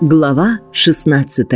Глава 16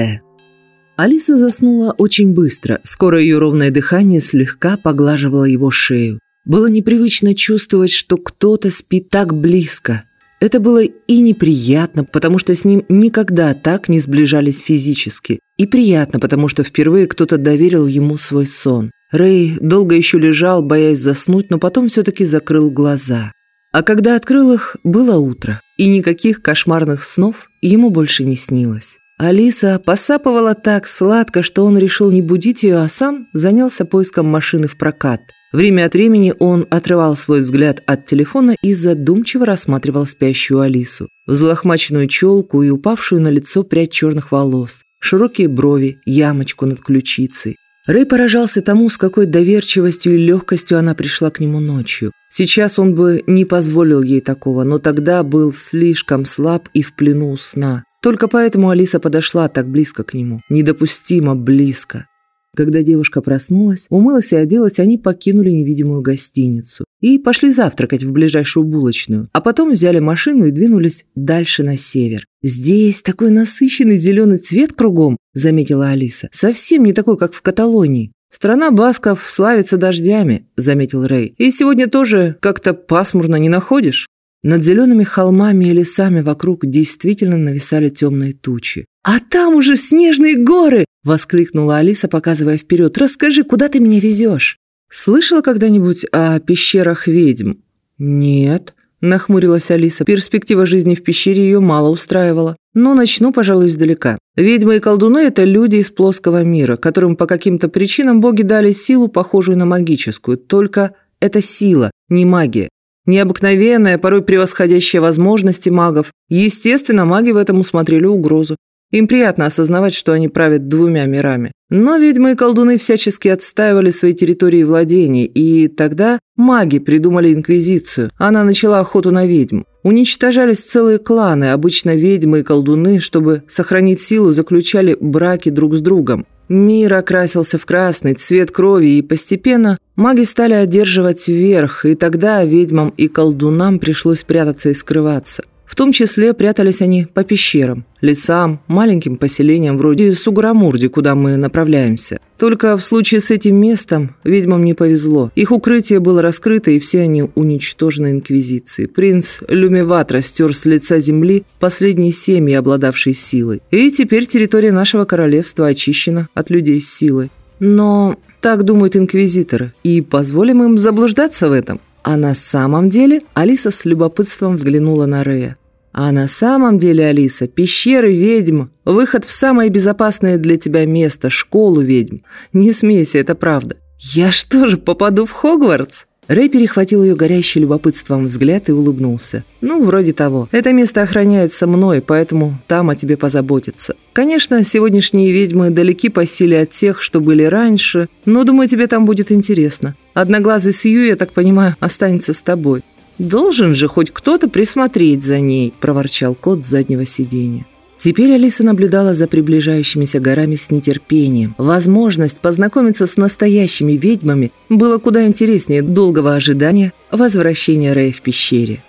Алиса заснула очень быстро. Скоро ее ровное дыхание слегка поглаживало его шею. Было непривычно чувствовать, что кто-то спит так близко. Это было и неприятно, потому что с ним никогда так не сближались физически. И приятно, потому что впервые кто-то доверил ему свой сон. Рэй долго еще лежал, боясь заснуть, но потом все-таки закрыл глаза. А когда открыл их, было утро и никаких кошмарных снов ему больше не снилось. Алиса посапывала так сладко, что он решил не будить ее, а сам занялся поиском машины в прокат. Время от времени он отрывал свой взгляд от телефона и задумчиво рассматривал спящую Алису. Взлохмаченную челку и упавшую на лицо прядь черных волос, широкие брови, ямочку над ключицей. Рэй поражался тому, с какой доверчивостью и легкостью она пришла к нему ночью. Сейчас он бы не позволил ей такого, но тогда был слишком слаб и в плену сна. Только поэтому Алиса подошла так близко к нему. Недопустимо близко. Когда девушка проснулась, умылась и оделась, они покинули невидимую гостиницу и пошли завтракать в ближайшую булочную, а потом взяли машину и двинулись дальше на север. «Здесь такой насыщенный зеленый цвет кругом», – заметила Алиса. «Совсем не такой, как в Каталонии». «Страна басков славится дождями», – заметил Рэй. «И сегодня тоже как-то пасмурно не находишь?» Над зелеными холмами и лесами вокруг действительно нависали темные тучи. «А там уже снежные горы!» – воскликнула Алиса, показывая вперед. «Расскажи, куда ты меня везешь?» «Слышала когда-нибудь о пещерах ведьм?» «Нет», – нахмурилась Алиса. Перспектива жизни в пещере ее мало устраивала. «Но начну, пожалуй, издалека. Ведьмы и колдуны – это люди из плоского мира, которым по каким-то причинам боги дали силу, похожую на магическую. Только это сила, не магия. Необыкновенная, порой превосходящая возможности магов. Естественно, маги в этом усмотрели угрозу. Им приятно осознавать, что они правят двумя мирами. Но ведьмы и колдуны всячески отстаивали свои территории и владения, и тогда маги придумали инквизицию. Она начала охоту на ведьм. Уничтожались целые кланы, обычно ведьмы и колдуны, чтобы сохранить силу, заключали браки друг с другом. Мир окрасился в красный цвет крови, и постепенно маги стали одерживать верх, и тогда ведьмам и колдунам пришлось прятаться и скрываться. В том числе прятались они по пещерам, лесам, маленьким поселениям вроде Сугарамурди, куда мы направляемся. Только в случае с этим местом ведьмам не повезло. Их укрытие было раскрыто, и все они уничтожены Инквизицией. Принц Люмиват растер с лица земли последние семьи, обладавшие силой. И теперь территория нашего королевства очищена от людей с силой. Но так думают инквизиторы, и позволим им заблуждаться в этом. А на самом деле Алиса с любопытством взглянула на Рея. А на самом деле, Алиса, пещеры ведьм – выход в самое безопасное для тебя место, школу ведьм. Не смейся, это правда. Я что же, попаду в Хогвартс? Рэй перехватил ее горящий любопытством взгляд и улыбнулся. «Ну, вроде того. Это место охраняется мной, поэтому там о тебе позаботятся. Конечно, сегодняшние ведьмы далеки по силе от тех, что были раньше, но, думаю, тебе там будет интересно. Одноглазый Сью, я так понимаю, останется с тобой. «Должен же хоть кто-то присмотреть за ней», – проворчал кот с заднего сиденья. Теперь Алиса наблюдала за приближающимися горами с нетерпением. Возможность познакомиться с настоящими ведьмами было куда интереснее долгого ожидания возвращения Рэя в пещере.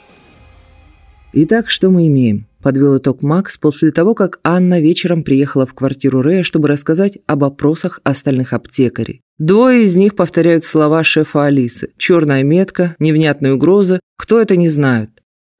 Итак, что мы имеем? Подвел итог Макс после того, как Анна вечером приехала в квартиру Рэя, чтобы рассказать об опросах остальных аптекарей. Двое из них повторяют слова шефа Алисы. Черная метка, невнятная угроза. Кто это, не знают.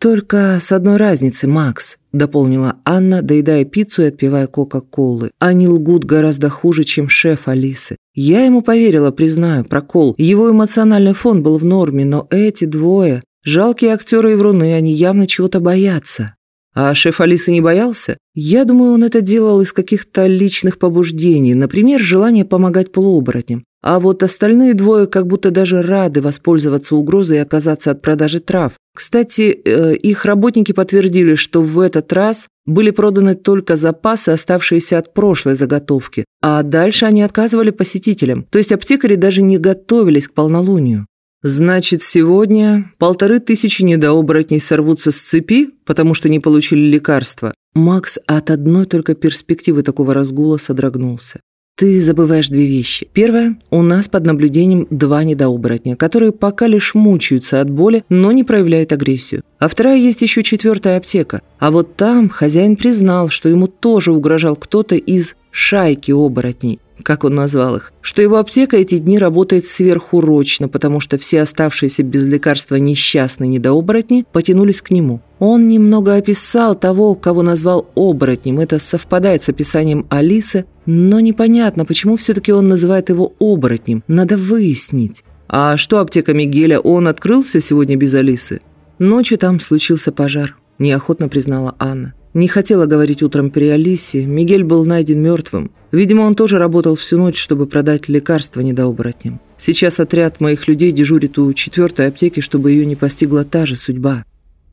«Только с одной разницей, Макс», – дополнила Анна, доедая пиццу и отпивая Кока-Колы. «Они лгут гораздо хуже, чем шеф Алисы. Я ему поверила, признаю, прокол. Его эмоциональный фон был в норме, но эти двое... Жалкие актеры и вруны, они явно чего-то боятся». А шеф Алисы не боялся? Я думаю, он это делал из каких-то личных побуждений, например, желание помогать полуоборотням. А вот остальные двое как будто даже рады воспользоваться угрозой и отказаться от продажи трав. Кстати, э, их работники подтвердили, что в этот раз были проданы только запасы, оставшиеся от прошлой заготовки, а дальше они отказывали посетителям. То есть аптекари даже не готовились к полнолунию. Значит, сегодня полторы тысячи недооборотней сорвутся с цепи, потому что не получили лекарства. Макс от одной только перспективы такого разгула содрогнулся. Ты забываешь две вещи. Первое, у нас под наблюдением два недооборотня, которые пока лишь мучаются от боли, но не проявляют агрессию. А вторая есть еще четвертая аптека. А вот там хозяин признал, что ему тоже угрожал кто-то из шайки оборотней, как он назвал их, что его аптека эти дни работает сверхурочно, потому что все оставшиеся без лекарства несчастные недооборотни потянулись к нему. Он немного описал того, кого назвал оборотнем, это совпадает с описанием Алисы, но непонятно, почему все-таки он называет его оборотнем, надо выяснить. А что аптека Мигеля, он открылся сегодня без Алисы? Ночью там случился пожар, неохотно признала Анна. Не хотела говорить утром при Алисе, Мигель был найден мертвым. Видимо, он тоже работал всю ночь, чтобы продать лекарства недооборотням. Сейчас отряд моих людей дежурит у четвертой аптеки, чтобы ее не постигла та же судьба.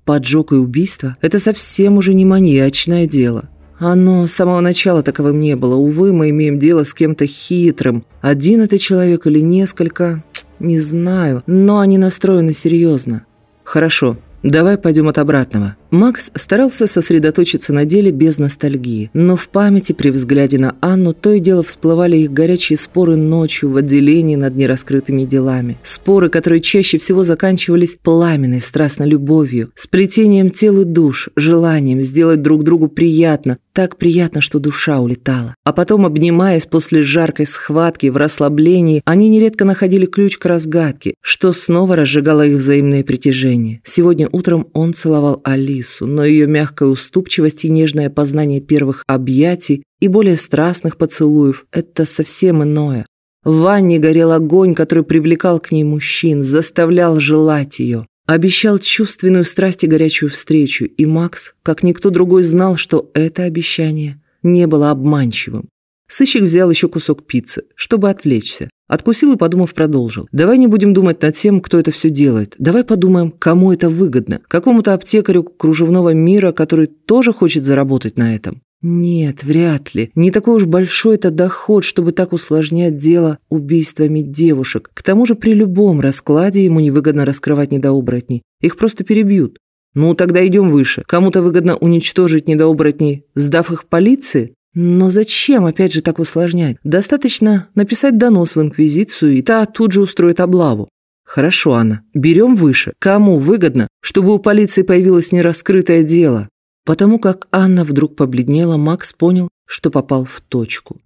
Поджог и убийство – это совсем уже не маньячное дело. Оно с самого начала таковым не было. Увы, мы имеем дело с кем-то хитрым. Один это человек или несколько – не знаю, но они настроены серьезно. Хорошо, давай пойдем от обратного. Макс старался сосредоточиться на деле без ностальгии, но в памяти при взгляде на Анну то и дело всплывали их горячие споры ночью в отделении над нераскрытыми делами. Споры, которые чаще всего заканчивались пламенной страстной любовью, сплетением тел и душ, желанием сделать друг другу приятно, так приятно, что душа улетала. А потом, обнимаясь после жаркой схватки в расслаблении, они нередко находили ключ к разгадке, что снова разжигало их взаимное притяжение. Сегодня утром он целовал Али, Алису, но ее мягкая уступчивость и нежное познание первых объятий и более страстных поцелуев – это совсем иное. В ванне горел огонь, который привлекал к ней мужчин, заставлял желать ее. Обещал чувственную страсть и горячую встречу, и Макс, как никто другой, знал, что это обещание не было обманчивым. Сыщик взял еще кусок пиццы, чтобы отвлечься. Откусил и, подумав, продолжил. «Давай не будем думать над тем, кто это все делает. Давай подумаем, кому это выгодно. Какому-то аптекарю кружевного мира, который тоже хочет заработать на этом». Нет, вряд ли. Не такой уж большой это доход, чтобы так усложнять дело убийствами девушек. К тому же при любом раскладе ему невыгодно раскрывать недооборотней. Их просто перебьют. Ну, тогда идем выше. Кому-то выгодно уничтожить недооборотней, сдав их полиции? Но зачем, опять же, так усложнять? Достаточно написать донос в Инквизицию, и та тут же устроит облаву. Хорошо, Анна, берем выше. Кому выгодно, чтобы у полиции появилось нераскрытое дело? Потому как Анна вдруг побледнела, Макс понял, что попал в точку.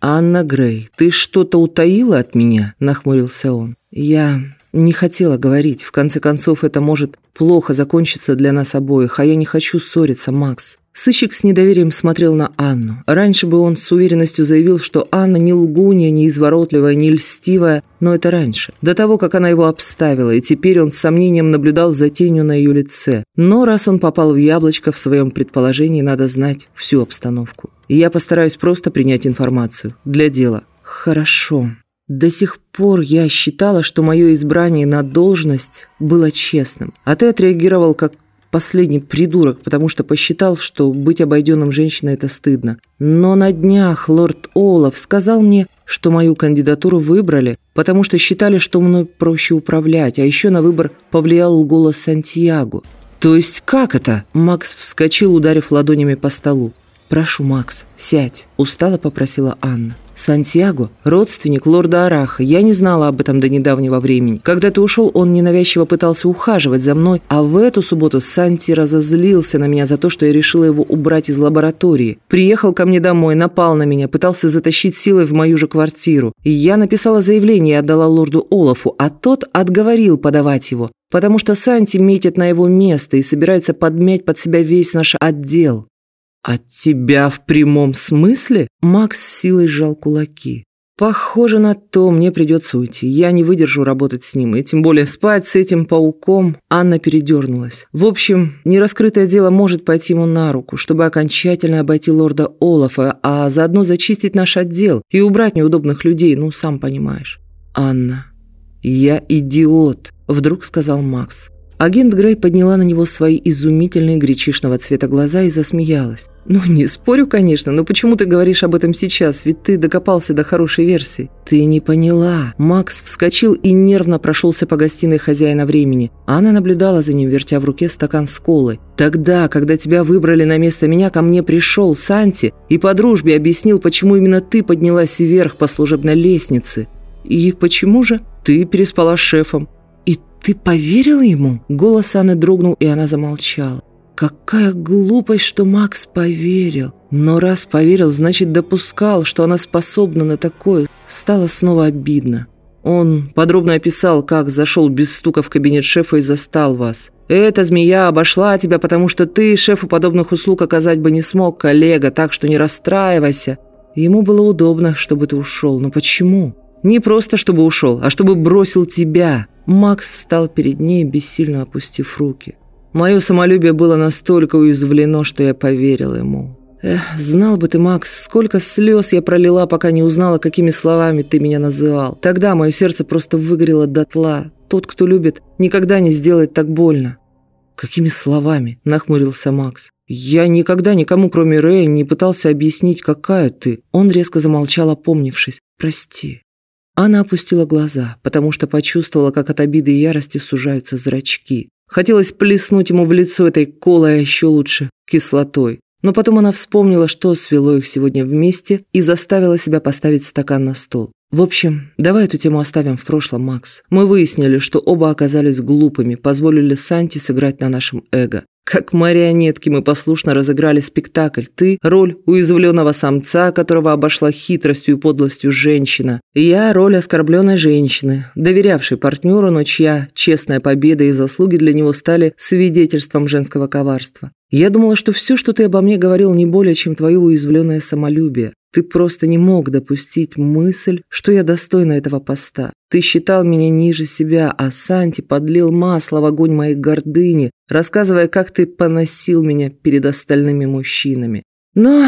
«Анна Грей, ты что-то утаила от меня?» – нахмурился он. «Я не хотела говорить. В конце концов, это может плохо закончиться для нас обоих, а я не хочу ссориться, Макс. Сыщик с недоверием смотрел на Анну. Раньше бы он с уверенностью заявил, что Анна не лгунья, не изворотливая, не льстивая, но это раньше, до того, как она его обставила, и теперь он с сомнением наблюдал за тенью на ее лице. Но раз он попал в яблочко в своем предположении, надо знать всю обстановку. Я постараюсь просто принять информацию. Для дела. Хорошо. До сих пор я считала, что мое избрание на должность было честным, а ты отреагировал как последний придурок, потому что посчитал, что быть обойденным женщиной – это стыдно. Но на днях лорд Олаф сказал мне, что мою кандидатуру выбрали, потому что считали, что мной проще управлять, а еще на выбор повлиял голос Сантьяго. «То есть как это?» Макс вскочил, ударив ладонями по столу. «Прошу, Макс, сядь», – устало попросила Анна. Сантьяго – родственник лорда Араха. Я не знала об этом до недавнего времени. Когда ты ушел, он ненавязчиво пытался ухаживать за мной, а в эту субботу Санти разозлился на меня за то, что я решила его убрать из лаборатории. Приехал ко мне домой, напал на меня, пытался затащить силой в мою же квартиру. Я написала заявление и отдала лорду Олафу, а тот отговорил подавать его, потому что Санти метит на его место и собирается подмять под себя весь наш отдел. «От тебя в прямом смысле?» Макс силой сжал кулаки. «Похоже на то, мне придется уйти. Я не выдержу работать с ним, и тем более спать с этим пауком». Анна передернулась. В общем, нераскрытое дело может пойти ему на руку, чтобы окончательно обойти лорда Олафа, а заодно зачистить наш отдел и убрать неудобных людей, ну, сам понимаешь. «Анна, я идиот», — вдруг сказал Макс. Агент Грей подняла на него свои изумительные гречишного цвета глаза и засмеялась. «Ну, не спорю, конечно, но почему ты говоришь об этом сейчас? Ведь ты докопался до хорошей версии». «Ты не поняла». Макс вскочил и нервно прошелся по гостиной хозяина времени. Анна наблюдала за ним, вертя в руке стакан с колой. «Тогда, когда тебя выбрали на место меня, ко мне пришел Санти и по дружбе объяснил, почему именно ты поднялась вверх по служебной лестнице. И почему же? Ты переспала с шефом. «Ты поверил ему?» Голос Анны дрогнул, и она замолчала. Какая глупость, что Макс поверил. Но раз поверил, значит допускал, что она способна на такое. Стало снова обидно. Он подробно описал, как зашел без стука в кабинет шефа и застал вас. Эта змея обошла тебя, потому что ты шефу подобных услуг оказать бы не смог, коллега, так что не расстраивайся. Ему было удобно, чтобы ты ушел. Но почему? Не просто, чтобы ушел, а чтобы бросил тебя. Макс встал перед ней, бессильно опустив руки. Мое самолюбие было настолько уязвлено, что я поверил ему. Эх, знал бы ты, Макс, сколько слез я пролила, пока не узнала, какими словами ты меня называл. Тогда мое сердце просто выгорело дотла. Тот, кто любит, никогда не сделает так больно. «Какими словами?» – нахмурился Макс. «Я никогда никому, кроме Рэя, не пытался объяснить, какая ты». Он резко замолчал, опомнившись. «Прости». Она опустила глаза, потому что почувствовала, как от обиды и ярости сужаются зрачки. Хотелось плеснуть ему в лицо этой колой, а еще лучше – кислотой. Но потом она вспомнила, что свело их сегодня вместе, и заставила себя поставить стакан на стол. В общем, давай эту тему оставим в прошлом, Макс. Мы выяснили, что оба оказались глупыми, позволили Санти сыграть на нашем эго. Как марионетки мы послушно разыграли спектакль. Ты – роль уязвленного самца, которого обошла хитростью и подлостью женщина. Я – роль оскорбленной женщины, доверявшей партнеру, но чья честная победа и заслуги для него стали свидетельством женского коварства. Я думала, что все, что ты обо мне говорил, не более, чем твое уязвленное самолюбие. Ты просто не мог допустить мысль, что я достойна этого поста. Ты считал меня ниже себя, а Санти подлил масло в огонь моей гордыни, рассказывая, как ты поносил меня перед остальными мужчинами. Но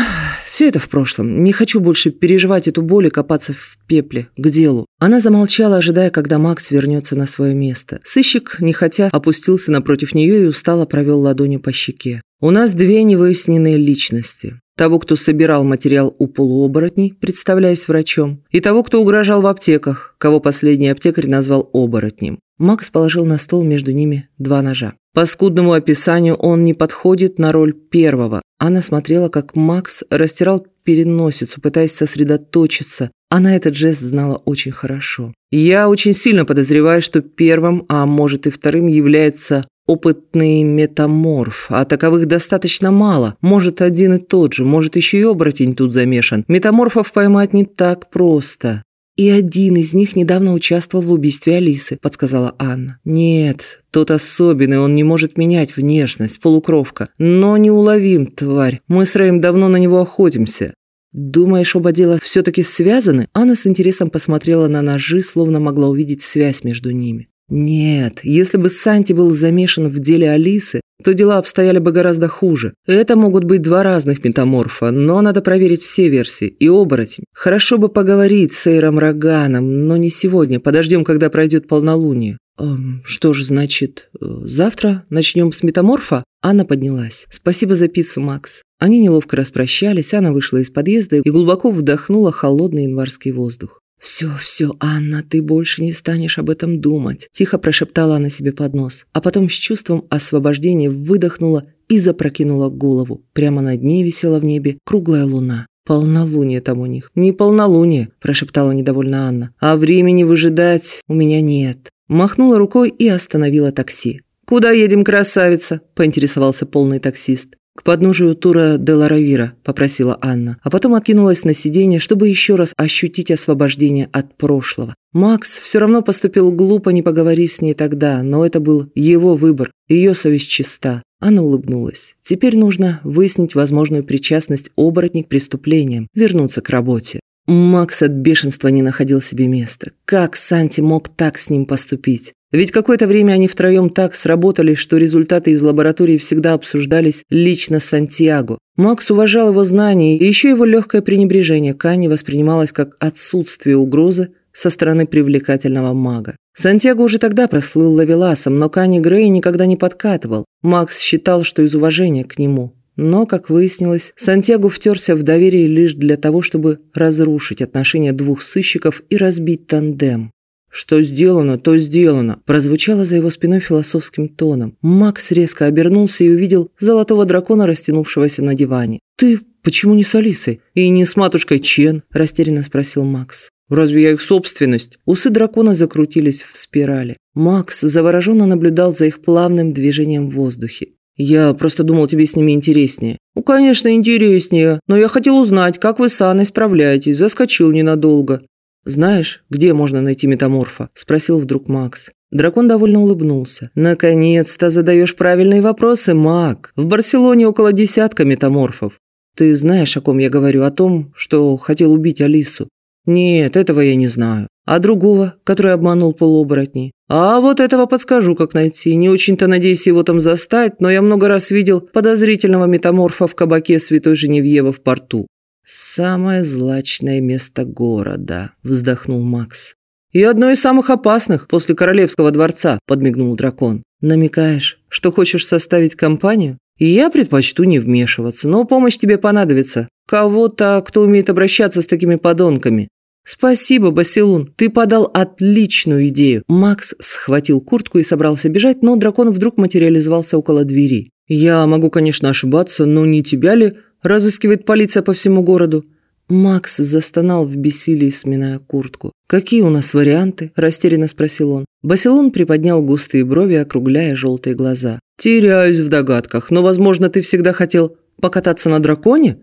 все это в прошлом. Не хочу больше переживать эту боль и копаться в пепле. К делу. Она замолчала, ожидая, когда Макс вернется на свое место. Сыщик, не хотя, опустился напротив нее и устало провел ладонью по щеке. У нас две невыясненные личности. Того, кто собирал материал у полуоборотней, представляясь врачом, и того, кто угрожал в аптеках, кого последний аптекарь назвал оборотнем. Макс положил на стол между ними два ножа. По скудному описанию он не подходит на роль первого. Она смотрела, как Макс растирал переносицу, пытаясь сосредоточиться. Она этот жест знала очень хорошо. Я очень сильно подозреваю, что первым, а может и вторым, является опытный метаморф, а таковых достаточно мало. Может, один и тот же, может, еще и оборотень тут замешан. Метаморфов поймать не так просто. «И один из них недавно участвовал в убийстве Алисы», – подсказала Анна. «Нет, тот особенный, он не может менять внешность, полукровка. Но неуловим, тварь. Мы с Рэем давно на него охотимся». «Думаешь, оба дела все-таки связаны?» Анна с интересом посмотрела на ножи, словно могла увидеть связь между ними. Нет, если бы Санти был замешан в деле Алисы, то дела обстояли бы гораздо хуже. Это могут быть два разных метаморфа, но надо проверить все версии. И оборотень. Хорошо бы поговорить с Эйром Роганом, но не сегодня. Подождем, когда пройдет полнолуние. Эм, что же, значит, э, завтра начнем с метаморфа? Анна поднялась. Спасибо за пиццу, Макс. Они неловко распрощались, Анна вышла из подъезда и глубоко вдохнула холодный январский воздух. «Все, все, Анна, ты больше не станешь об этом думать», – тихо прошептала она себе под нос, а потом с чувством освобождения выдохнула и запрокинула голову. Прямо над ней висела в небе круглая луна. «Полнолуние там у них». «Не полнолуние», – прошептала недовольно Анна. «А времени выжидать у меня нет». Махнула рукой и остановила такси. «Куда едем, красавица?» – поинтересовался полный таксист. «К подножию Тура де Ларавира», – попросила Анна, а потом откинулась на сиденье, чтобы еще раз ощутить освобождение от прошлого. Макс все равно поступил глупо, не поговорив с ней тогда, но это был его выбор, ее совесть чиста. Она улыбнулась. Теперь нужно выяснить возможную причастность оборотней к преступлениям, вернуться к работе. Макс от бешенства не находил себе места. Как Санти мог так с ним поступить? Ведь какое-то время они втроем так сработали, что результаты из лаборатории всегда обсуждались лично Сантьяго. Макс уважал его знания, и еще его легкое пренебрежение к Анне воспринималось как отсутствие угрозы со стороны привлекательного мага. Сантьяго уже тогда прослыл лавеласом, но Канни Грей никогда не подкатывал. Макс считал, что из уважения к нему. Но, как выяснилось, Сантьяго втерся в доверие лишь для того, чтобы разрушить отношения двух сыщиков и разбить тандем. «Что сделано, то сделано», прозвучало за его спиной философским тоном. Макс резко обернулся и увидел золотого дракона, растянувшегося на диване. «Ты почему не с Алисой? И не с матушкой Чен?» – растерянно спросил Макс. Разве я их собственность? Усы дракона закрутились в спирали. Макс завороженно наблюдал за их плавным движением в воздухе. «Я просто думал, тебе с ними интереснее». «Ну, конечно, интереснее, но я хотел узнать, как вы с Анной справляетесь, заскочил ненадолго». «Знаешь, где можно найти метаморфа?» – спросил вдруг Макс. Дракон довольно улыбнулся. «Наконец-то задаешь правильные вопросы, маг. В Барселоне около десятка метаморфов. Ты знаешь, о ком я говорю? О том, что хотел убить Алису?» «Нет, этого я не знаю. А другого, который обманул полуоборотней? А вот этого подскажу, как найти. Не очень-то надеюсь его там застать, но я много раз видел подозрительного метаморфа в кабаке Святой Женевьевы в порту». «Самое злачное место города», – вздохнул Макс. «И одно из самых опасных после Королевского дворца», – подмигнул дракон. «Намекаешь, что хочешь составить компанию?» «Я предпочту не вмешиваться, но помощь тебе понадобится. Кого-то, кто умеет обращаться с такими подонками. «Спасибо, Басилун, ты подал отличную идею». Макс схватил куртку и собрался бежать, но дракон вдруг материализовался около двери. «Я могу, конечно, ошибаться, но не тебя ли разыскивает полиция по всему городу?» Макс застонал в бессилии, сминая куртку. «Какие у нас варианты?» – растерянно спросил он. Басилун приподнял густые брови, округляя желтые глаза. «Теряюсь в догадках, но, возможно, ты всегда хотел покататься на драконе?»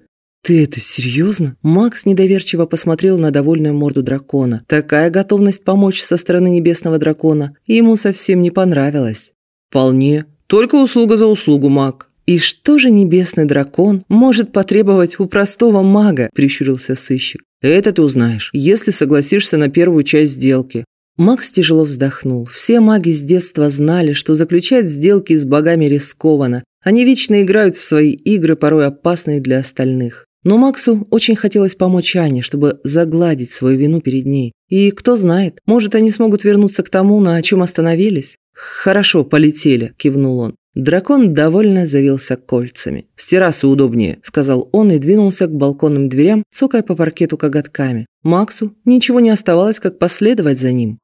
«Ты это серьезно?» Макс недоверчиво посмотрел на довольную морду дракона. Такая готовность помочь со стороны небесного дракона ему совсем не понравилась. «Вполне. Только услуга за услугу, маг». «И что же небесный дракон может потребовать у простого мага?» – прищурился сыщик. «Это ты узнаешь, если согласишься на первую часть сделки». Макс тяжело вздохнул. Все маги с детства знали, что заключать сделки с богами рискованно. Они вечно играют в свои игры, порой опасные для остальных. Но Максу очень хотелось помочь Ане, чтобы загладить свою вину перед ней. И кто знает, может, они смогут вернуться к тому, на чем остановились? «Хорошо, полетели», – кивнул он. Дракон довольно завился кольцами. «С террасы удобнее», – сказал он и двинулся к балконным дверям, цокая по паркету коготками. Максу ничего не оставалось, как последовать за ним.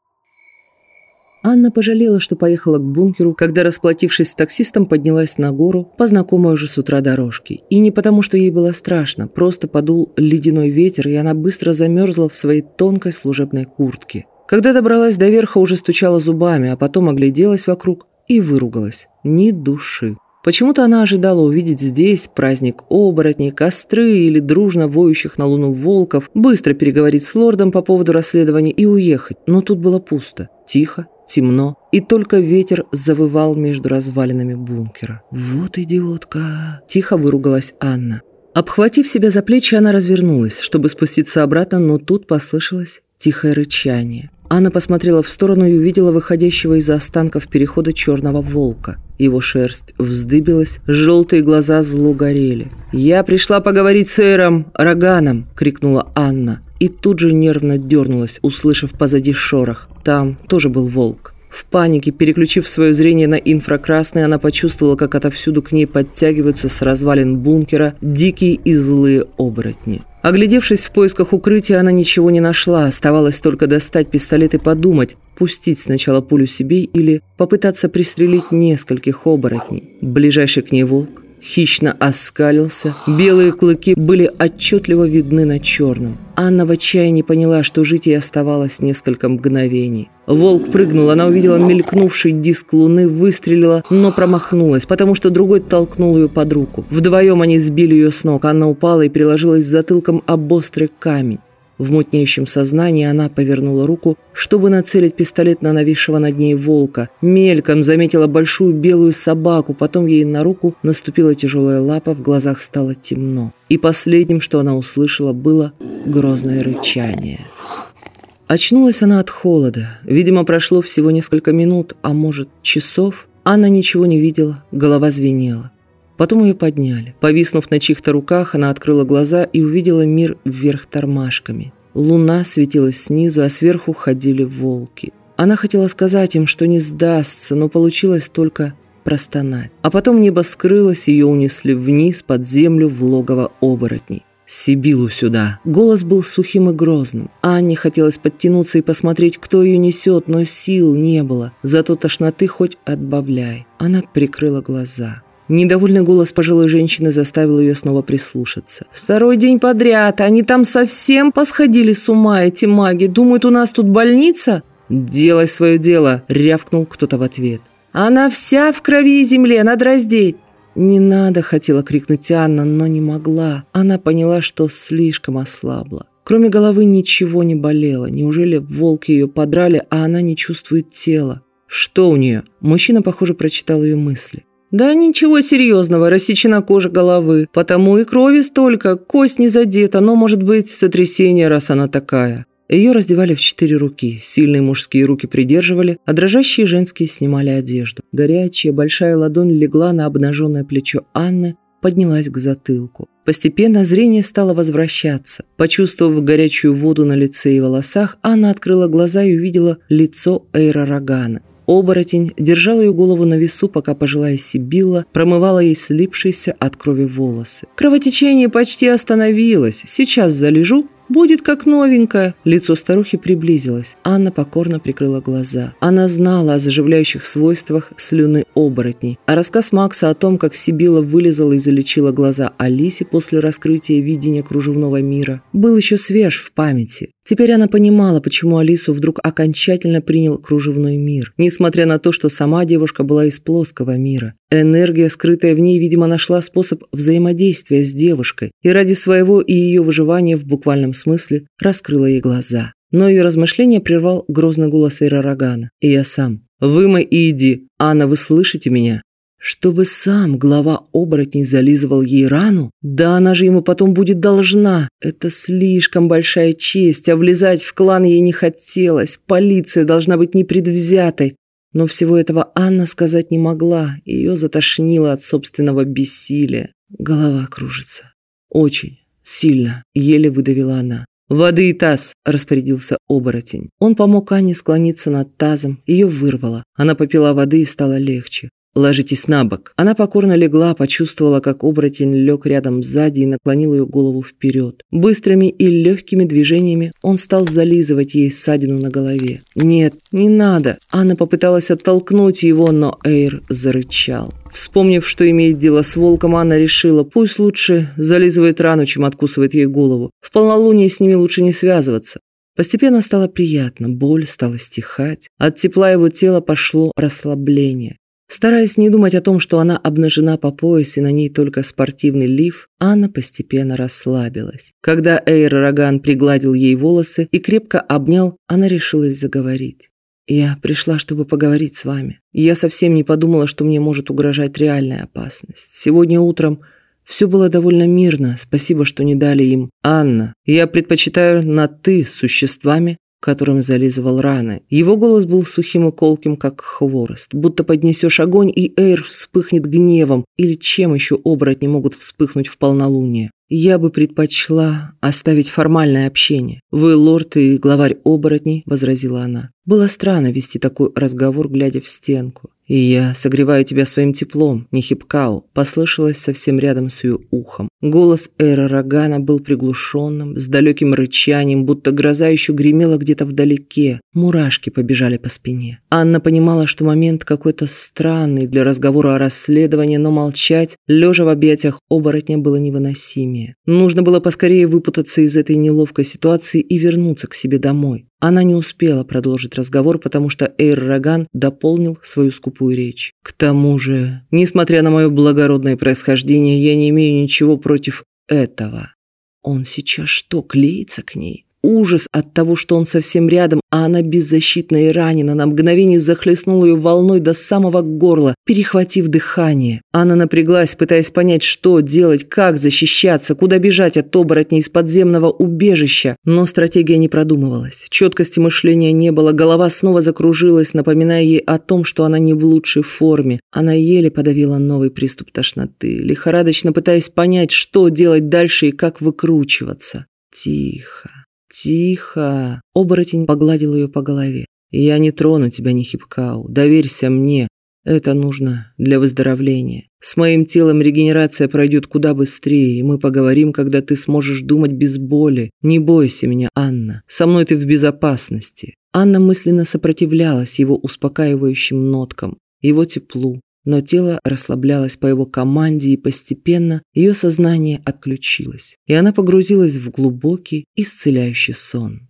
Анна пожалела, что поехала к бункеру, когда, расплатившись с таксистом, поднялась на гору по знакомой уже с утра дорожке. И не потому, что ей было страшно, просто подул ледяной ветер, и она быстро замерзла в своей тонкой служебной куртке. Когда добралась до верха, уже стучала зубами, а потом огляделась вокруг и выругалась. Ни души. Почему-то она ожидала увидеть здесь праздник оборотней, костры или дружно воющих на луну волков, быстро переговорить с лордом по поводу расследования и уехать. Но тут было пусто, тихо темно, и только ветер завывал между развалинами бункера. «Вот идиотка!» – тихо выругалась Анна. Обхватив себя за плечи, она развернулась, чтобы спуститься обратно, но тут послышалось тихое рычание. Анна посмотрела в сторону и увидела выходящего из-за останков перехода черного волка. Его шерсть вздыбилась, желтые глаза зло горели. «Я пришла поговорить с Эром Роганом!» – крикнула Анна. И тут же нервно дернулась, услышав позади шорох. Там тоже был волк. В панике, переключив свое зрение на инфракрасный, она почувствовала, как отовсюду к ней подтягиваются с развалин бункера дикие и злые оборотни. Оглядевшись в поисках укрытия, она ничего не нашла. Оставалось только достать пистолет и подумать, пустить сначала пулю себе или попытаться пристрелить нескольких оборотней. Ближайший к ней волк хищно оскалился, белые клыки были отчетливо видны на черном. Анна в отчаянии поняла, что жить ей оставалось несколько мгновений. Волк прыгнул, она увидела мелькнувший диск луны, выстрелила, но промахнулась, потому что другой толкнул ее под руку. Вдвоем они сбили ее с ног, Анна упала и приложилась затылком об острый камень. В мутнеющем сознании она повернула руку, чтобы нацелить пистолет на нависшего над ней волка. Мельком заметила большую белую собаку, потом ей на руку наступила тяжелая лапа, в глазах стало темно. И последним, что она услышала, было грозное рычание. Очнулась она от холода. Видимо, прошло всего несколько минут, а может, часов. Анна ничего не видела, голова звенела. Потом ее подняли. Повиснув на чьих-то руках, она открыла глаза и увидела мир вверх тормашками. Луна светилась снизу, а сверху ходили волки. Она хотела сказать им, что не сдастся, но получилось только простонать. А потом небо скрылось, ее унесли вниз под землю в логово оборотней. «Сибилу сюда!» Голос был сухим и грозным. Анне хотелось подтянуться и посмотреть, кто ее несет, но сил не было. Зато тошноты хоть отбавляй. Она прикрыла глаза. Недовольный голос пожилой женщины заставил ее снова прислушаться. «Второй день подряд, они там совсем посходили с ума, эти маги. Думают, у нас тут больница?» «Делай свое дело», – рявкнул кто-то в ответ. «Она вся в крови и земле, надо раздеть». «Не надо!» – хотела крикнуть Анна, но не могла. Она поняла, что слишком ослабла. Кроме головы ничего не болело. Неужели волки ее подрали, а она не чувствует тела? Что у нее? Мужчина, похоже, прочитал ее мысли. «Да ничего серьезного, рассечена кожа головы, потому и крови столько, кость не задета, но, может быть, сотрясение, раз она такая». Ее раздевали в четыре руки, сильные мужские руки придерживали, а дрожащие женские снимали одежду. Горячая большая ладонь легла на обнаженное плечо Анны, поднялась к затылку. Постепенно зрение стало возвращаться. Почувствовав горячую воду на лице и волосах, Анна открыла глаза и увидела лицо Эйра Рогана. Оборотень держал ее голову на весу, пока пожилая Сибилла промывала ей слипшиеся от крови волосы. Кровотечение почти остановилось. Сейчас залежу Будет как новенькая. Лицо старухи приблизилось. Анна покорно прикрыла глаза. Она знала о заживляющих свойствах слюны оборотней. А рассказ Макса о том, как Сибила вылезала и залечила глаза Алисе после раскрытия видения кружевного мира, был еще свеж в памяти. Теперь она понимала, почему Алису вдруг окончательно принял кружевной мир, несмотря на то, что сама девушка была из плоского мира. Энергия, скрытая в ней, видимо, нашла способ взаимодействия с девушкой и ради своего и ее выживания в буквальном смысле раскрыла ей глаза. Но ее размышление прервал грозный голос Эйра. «И я сам. Вымой и иди. Анна, вы слышите меня?» Чтобы сам глава оборотней зализывал ей рану? Да она же ему потом будет должна. Это слишком большая честь, а влезать в клан ей не хотелось. Полиция должна быть непредвзятой. Но всего этого Анна сказать не могла. Ее затошнило от собственного бессилия. Голова кружится. Очень сильно, еле выдавила она. «Воды и таз!» – распорядился оборотень. Он помог Анне склониться над тазом, ее вырвало. Она попила воды и стало легче. «Ложитесь на бок». Она покорно легла, почувствовала, как оборотень лег рядом сзади и наклонил ее голову вперед. Быстрыми и легкими движениями он стал зализывать ей ссадину на голове. «Нет, не надо». Анна попыталась оттолкнуть его, но Эйр зарычал. Вспомнив, что имеет дело с волком, Анна решила, пусть лучше зализывает рану, чем откусывает ей голову. В полнолуние с ними лучше не связываться. Постепенно стало приятно, боль стала стихать. От тепла его тела пошло расслабление. Стараясь не думать о том, что она обнажена по пояс и на ней только спортивный лиф, Анна постепенно расслабилась. Когда Эйр Роган пригладил ей волосы и крепко обнял, она решилась заговорить. «Я пришла, чтобы поговорить с вами. Я совсем не подумала, что мне может угрожать реальная опасность. Сегодня утром все было довольно мирно, спасибо, что не дали им. Анна, я предпочитаю на «ты» с существами, которым зализывал раны. Его голос был сухим и колким, как хворост. Будто поднесешь огонь, и Эйр вспыхнет гневом. Или чем еще оборотни могут вспыхнуть в полнолуние. Я бы предпочла оставить формальное общение. Вы лорд и главарь оборотней, возразила она. Было странно вести такой разговор, глядя в стенку. «И я согреваю тебя своим теплом, Нихипкау», послышалось совсем рядом с ее ухом. Голос Эра Рогана был приглушенным, с далеким рычанием, будто гроза еще гремела где-то вдалеке. Мурашки побежали по спине. Анна понимала, что момент какой-то странный для разговора о расследовании, но молчать, лежа в объятиях оборотня, было невыносимее. Нужно было поскорее выпутаться из этой неловкой ситуации и вернуться к себе домой. Она не успела продолжить разговор, потому что Эйр Роган дополнил свою скупую речь. «К тому же, несмотря на мое благородное происхождение, я не имею ничего против этого». Он сейчас что, клеится к ней? Ужас от того, что он совсем рядом, а она беззащитна и ранена, на мгновение захлестнул ее волной до самого горла, перехватив дыхание. Она напряглась, пытаясь понять, что делать, как защищаться, куда бежать от оборотней из подземного убежища. Но стратегия не продумывалась. Четкости мышления не было, голова снова закружилась, напоминая ей о том, что она не в лучшей форме. Она еле подавила новый приступ тошноты, лихорадочно пытаясь понять, что делать дальше и как выкручиваться. Тихо. «Тихо!» – оборотень погладил ее по голове. «Я не трону тебя, Нихипкау. Доверься мне. Это нужно для выздоровления. С моим телом регенерация пройдет куда быстрее, и мы поговорим, когда ты сможешь думать без боли. Не бойся меня, Анна. Со мной ты в безопасности». Анна мысленно сопротивлялась его успокаивающим ноткам, его теплу, но тело расслаблялось по его команде, и постепенно ее сознание отключилось, и она погрузилась в глубокий, исцеляющий сон.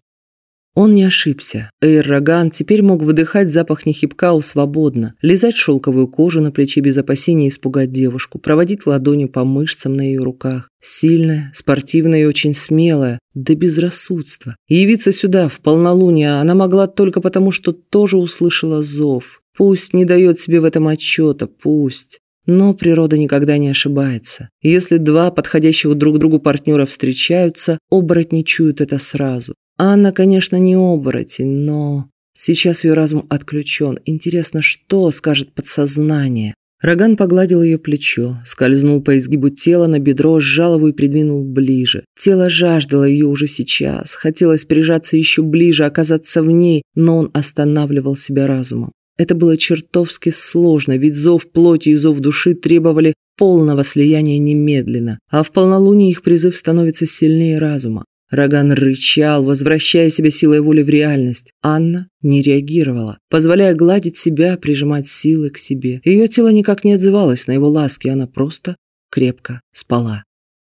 Он не ошибся. Эйр Роган теперь мог выдыхать запах Нехипкау свободно, лизать шелковую кожу на плече без опасения испугать девушку, проводить ладонью по мышцам на ее руках. Сильная, спортивная и очень смелая, до безрассудства. И явиться сюда в полнолуние она могла только потому, что тоже услышала зов. Пусть не дает себе в этом отчета, пусть. Но природа никогда не ошибается. Если два подходящих друг другу партнера встречаются, оборотни чуют это сразу. Анна, конечно, не оборотень, но... Сейчас ее разум отключен. Интересно, что скажет подсознание? Роган погладил ее плечо, скользнул по изгибу тела на бедро, сжал его и придвинул ближе. Тело жаждало ее уже сейчас. Хотелось прижаться еще ближе, оказаться в ней, но он останавливал себя разумом. Это было чертовски сложно, ведь зов плоти и зов души требовали полного слияния немедленно, а в полнолуние их призыв становится сильнее разума. Роган рычал, возвращая себя силой воли в реальность. Анна не реагировала, позволяя гладить себя, прижимать силы к себе. Ее тело никак не отзывалось на его ласки, она просто крепко спала.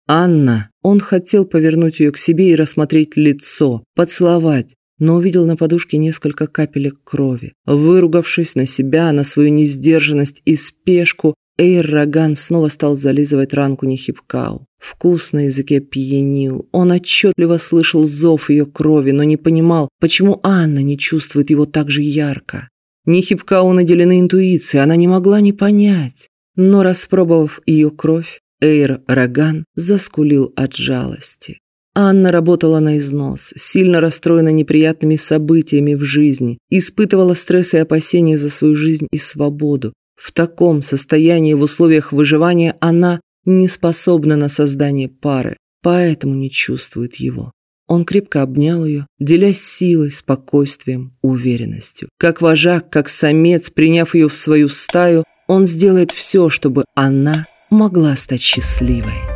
«Анна!» Он хотел повернуть ее к себе и рассмотреть лицо, поцеловать, но увидел на подушке несколько капелек крови. Выругавшись на себя, на свою несдержанность и спешку, Эйр Роган снова стал зализывать ранку Нехипкау. Вкус на языке пьянил. Он отчетливо слышал зов ее крови, но не понимал, почему Анна не чувствует его так же ярко. Нехипкау наделена интуицией, она не могла не понять. Но, распробовав ее кровь, Эйр Роган заскулил от жалости. Анна работала на износ, сильно расстроена неприятными событиями в жизни, испытывала стресс и опасения за свою жизнь и свободу, в таком состоянии в условиях выживания она не способна на создание пары, поэтому не чувствует его. Он крепко обнял ее, делясь силой, спокойствием, уверенностью. Как вожак, как самец, приняв ее в свою стаю, он сделает все, чтобы она могла стать счастливой.